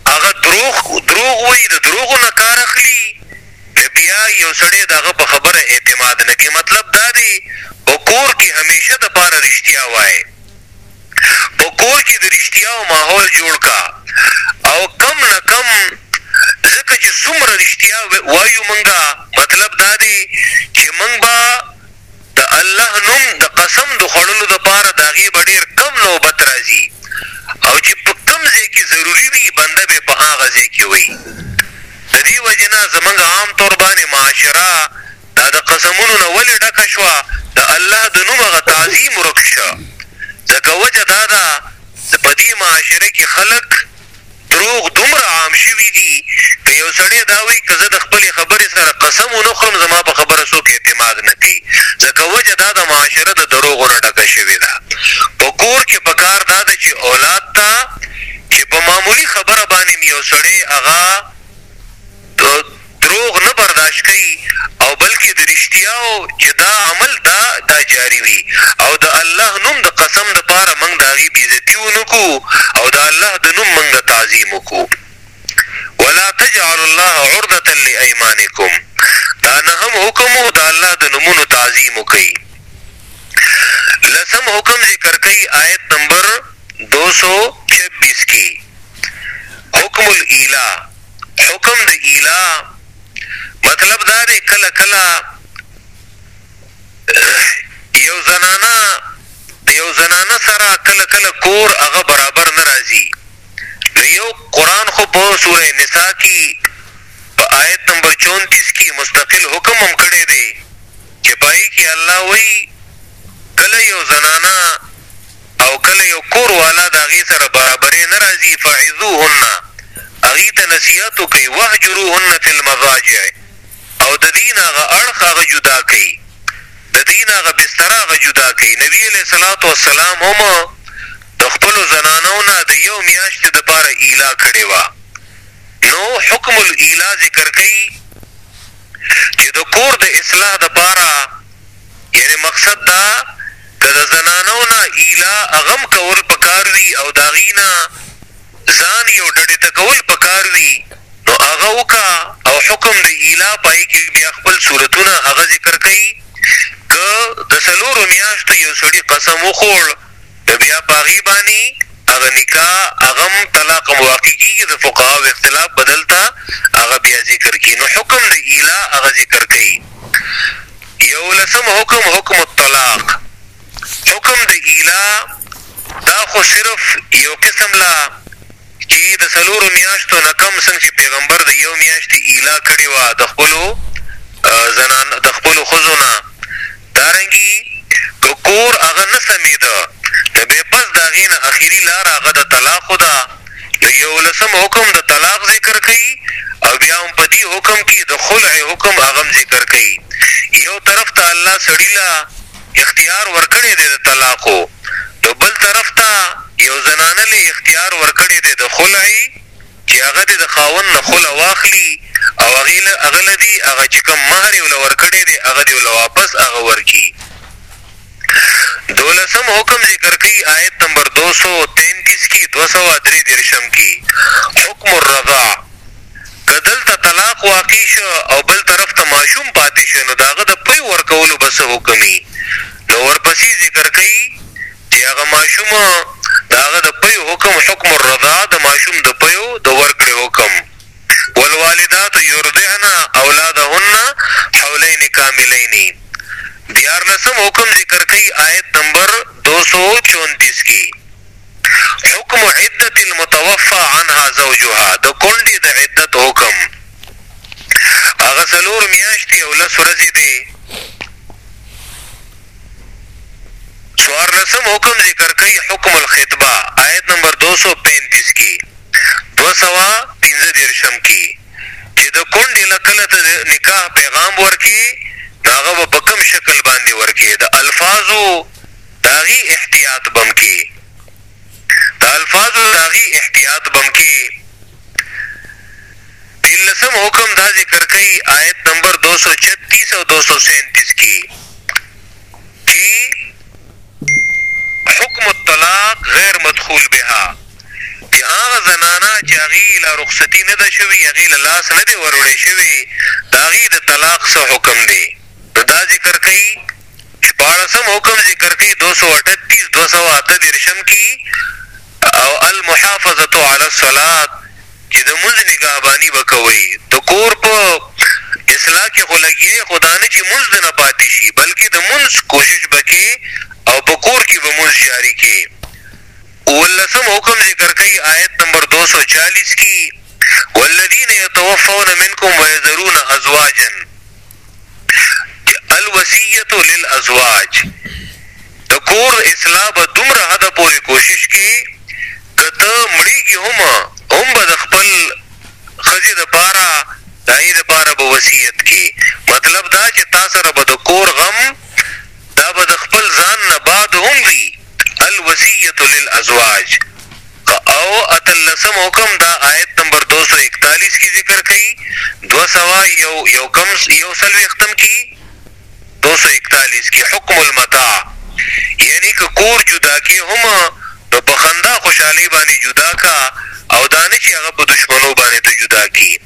هغه دروغ وایي، د دروغو نه کار اخلي، که بيا يو سړی د هغه په خبره اعتماد نه کړي مطلب دا دی په کور کې هميشه د پاره رښتيا وايه په کور کې د رښتياو ماحول جوړ کا او کم نه کم ځکه چې څومره رښتيا وايو مونږ مطلب دا دی چې مونږ به د الله نوم د قسم د خوړلو د پاره د هغې به ډېر کم نوبت راځي او چې په کوم ځای کې ضروري وي بنده به په هغه ځای کې وي د دې وجې نه زمونږ عام طور باندې معاشره دا د قسمونو نه ولې ډکه شوه د الله د نوم هغه تعظيم ورک شه ځکه وجه دا ده د په دې معاشره کې خلک دروغ دومره عام شوي دي، که یو سړی دا وایي که زه د خپلې خبرې سره قسم ونه خورم زما په خبره څوک اعتماد نه کوي، ځکه وجه دا ده معاشره د دروغو نه ډکه شوې ده. په کور کې په کار دا ده چې اولاد ته چې په معمولي خبره باندې هم یو سړی هغه د. دروغ نه برداشت کوي او بلکه د رشتیاو چې دا عمل دا دا جاري وي او د الله نوم د قسم د پاره مونږ د هغې بیزتي ونه کو او د الله د نوم مونږ تعظیم وکړو ولا تجعلوا الله عرضة لایمانکم دا نهم حکم وو د الله د نومونو تعظیم وکړئ لسم حکم ذکر کوي آیت نمبر 226 کې حکم الاله حکم د ایلا مطلب دا دی کله کله یو زنانه د یو زنانه سره کله کله کور هغه برابر نه راځي نو یو قران خو په سوره نساء کې په آیت نمبر 34 کې مستقل حکم هم کړی دی چې پای کې الله وایي کله یو زنانه او کله یو کور والا د هغې سره برابرې نه راځي فعظوهن هغوی ته نصیحت وکړئ واهجروهن فی المضاجع او د دوی نه هغه اړخ هغه جدا کړئ د دوی نه هغه بستره هغه جدا کړئ نبی علیه الصلوة والسلام هم د خپلو زنانو نه د یو میاشتې لپاره ایلا کړې وه نو حکم الایلا ذکر کوي چې د کور د اصلاح لپاره یعنې مقصد دا که د زنانو نه ایله اغم کول پکار وي او د هغوی نه ځان یو ډډې ته کول پکار وي نو هغه وکړه او حکم د ایله پای کې بیا خپل صورتونه هغه ذکر کوي که د څلورو میاشتو یو سړي قسم وخوړ نو بیا په هغی بانی هغه نکاح هغه هم طلاق هم واقع کیږی د فقهاوو اختلاف به دلته هغه بیا ذکر کی نو حکم د ایلاء هغه ذکر کوي یولسم حکم حکم الطلاق حکم د ایلاء دا خو صرف یو قسم لا چی د څلورو میاشتو نه کم څنګه چی پیغمبر د یو میاشتې ایلاء کړی و د خپلو زنان د خپلو ښځو نه دارنګي که کور هغه نه سميده نو بيا پس د هغې نه اخيري لاره هغه د طلاقو ده نو يولسم حکم د طلاق ذکر کوي او بيا هم په دي حکم کي د خلع حکم هغه هم ذکر کوي يو طرف ته الله سړي له اختيار ورکړي دی د طلاقو نو بل طرف ته يو زنانه له اختيار ورکړي دی د خلع چې هغه دې د خاوند نه خلع واخلي او هغې له هغه له دې هغه چې کوم مهر یې وله ورکړی دی هغه دې وله واپس هغه ورکړي دولسم حکم ذکر کوي آیت نمبر دو سو تینتیس کې دوه سوه درې دېرشم کې حکم الرضاع که دلته طلاق واقع شو او بل طرف ته ماشوم پاتې شو نو د هغه د پوی ورکولو به څه حکم وي نو ورپسې ذکر کوي چې هغه ماشوم د هغه د پيو حکم حکم الرضاعه د ماشوم د پيو د ورکړې حکم والوالدات يرضعن اولادهن حولين کاملين ديارلسم حکم ذکر کوي آيت نمبر دوه سوه چونتيس کې حکم عدت المتوفى عنها زوجها د کونډې د عدت حکم هغه څلور میاشتې او لس ورځې دی څوارلسم حکم ذکر کوي، حکم الخطبه، آیت نمبر دوه سوه پنځوس کي دوه سوه پنځه دېرشم کي چي د کونډي له کله ته د نکاح پیغام ورکي نو هغه به په کوم شکل باندي ورکي د الفاظو د هغي احتیاط بم کي د الفاظو د هغي احتیاط بم کي. پنځلسم حکم دا ذکر کوي، آیت نمبر دوه سوه چتیس او دوه سوه سینتیس کې، چې حکم الطلاق غیر مدخول بها، چې هغه زنانه چې هغې لا رخصتي نه ده شوې، هغې له لاس نه دی وروړی شوی، د هغې د طلاق څه حکم دی؟ نو دا ذکر کوي، شپاړسم حکم ذکر کوي، دوه سوه اټتیس، دوه سوه اته دېرشم کې، او المحافظة علی الصلاة، چې د مونځ نګهباني به کوئ، د کور په اصلاح کې خو لګیا یئ، خو دا نه چې مونځ د نه پاتې شي، بلکې د مونځ کوشش به کې او په کور کې به مونځ جاري کې. اوولسم حکم ذکر کوي، آیت نمبر دوه سوه چالیس کې، والذین یتوفون منکم ویذرون ازواجا. چې الوصیة للازواج د کور اصلاح به دومره حده پورې کوشش کې که ته مړیږي هم هم به د خپل ښځې دپاره د هغې دپاره به وصیت کې مطلب دا چې تا سره به د کور غم دا به د خپل ځان نه بعد هم وي الوصیة للازواج. که او اتلسم حکم دا آیت نمبر دوه سوه اکتالیس کی ذکر کئی دوه سوه یو یو کم یو څلویښتم کی دوه سوه اکتالیس کی حکم المتاع یعنی که کور جدا کی هم نو په خندا خوشحالی باندی جدا که او دا نه چی هغه په دشمنو باندی ته جدا کی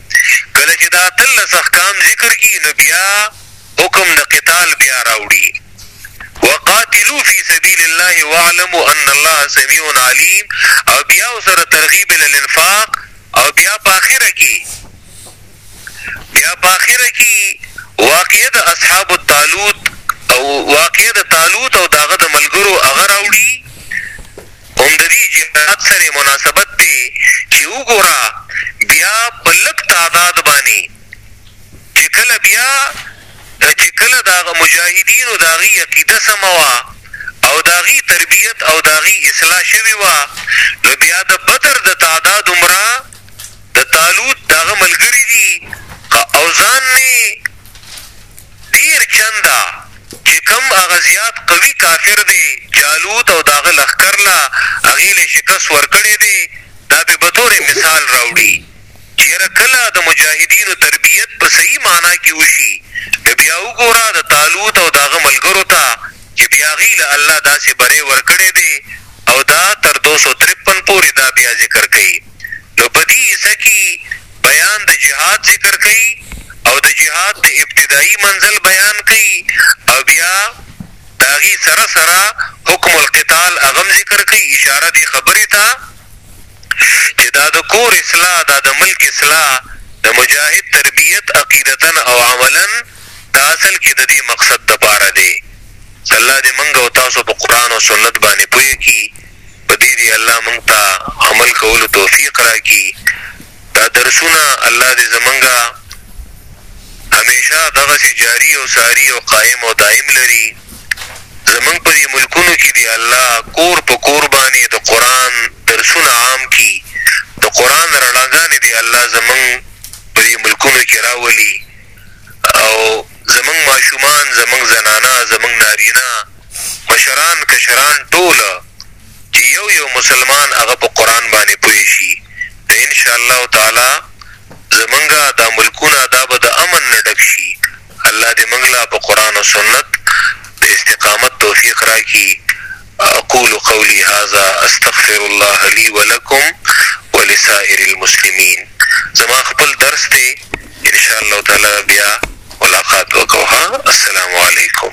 کله چی دا اتلس احکام ذکر کی نو بیا حکم د قتال بیا راوړی. وقاتلو فی سبیل الله واعلمو ان الله سمیع علیم او بیا ورسره ترغیب الی الانفاق او بیا په اخره کی بیا په اخره کی واقعه د اصحاب الطالوت او واقعه د طالوت او داغه د ملګرو هغه راوړي هم د دې جهاد سره مناسبت دی چې وګوره بیا په لک تعداد باندې چې کله بیا ده چې کله د هغه مجاهدینو د هغوی عقیده سمه وه او د هغوی تربیت او د هغوی اصلاح شوې وه نو بیا د بدر د تعداد عمره د طالوت د هغه ملګري دي او ځان نه ډیر چنده چې کوم هغه زیات قوي کافر دی جالوت او د هغه لښکر له هغې له شکست ورکړی دی دا پې بطور مثال راوړي. چېره کله د مجاهدینو تربیت په صحیح معنا کې وشي نو بیا وګوره د طالوت او د هغه ملګرو ته چې بیا هغوی له الله داسې بری ورکړی دی او دا تر دوه سوه ترپن پورې دا بیا ذکر کوي نو په دې حصه کې بیان د جهاد ذکر کوي او د جهاد د ابتدايي منزل بیان کوي او بیا د هغې سره سره حکم القتال هغه هم ذکر کوي اشاره دې خبرې ته چې دا د کور اصلاح دا د ملک اصلاح د مجاهد تربیت عقیدتاً او عملاً دا اصل کې د دې مقصد د پاره دی چې الله دې مونږ او تاسو په قرآن او سنت باندې پوه کړي په دې دې الله مونږ ته عمل کولو توفیق راکړي دا درسونه الله دې زمونږ همیشه دغسې جاري او ساري او قائم او دائم لري. زمونږ په دې ملکونو کې دې الله کور په کور باندې د قرآن درسونه عام کړي، د قرآن رڼاګانې دې الله زمونږ په دې ملکونو کې راولي او زمونږ ماشومان، زمونږ زنانه، زمونږ نارینه، مشران، کشران ټول چې یو یو مسلمان هغه په قرآن باندې پوه شي نو انشاءالله تعالی زمونږ دا ملکونه دا به د امن نه ډک شي. الله دې موږ له په قرآن او سنت د استقامت توفیق راکړي اقول قولي هذا استغفر الله لي ولکم ولسائر المسلمین زما خپل درس دی ان شاء الله تعالی بیا ملاقات وکو ها السلام علیکم.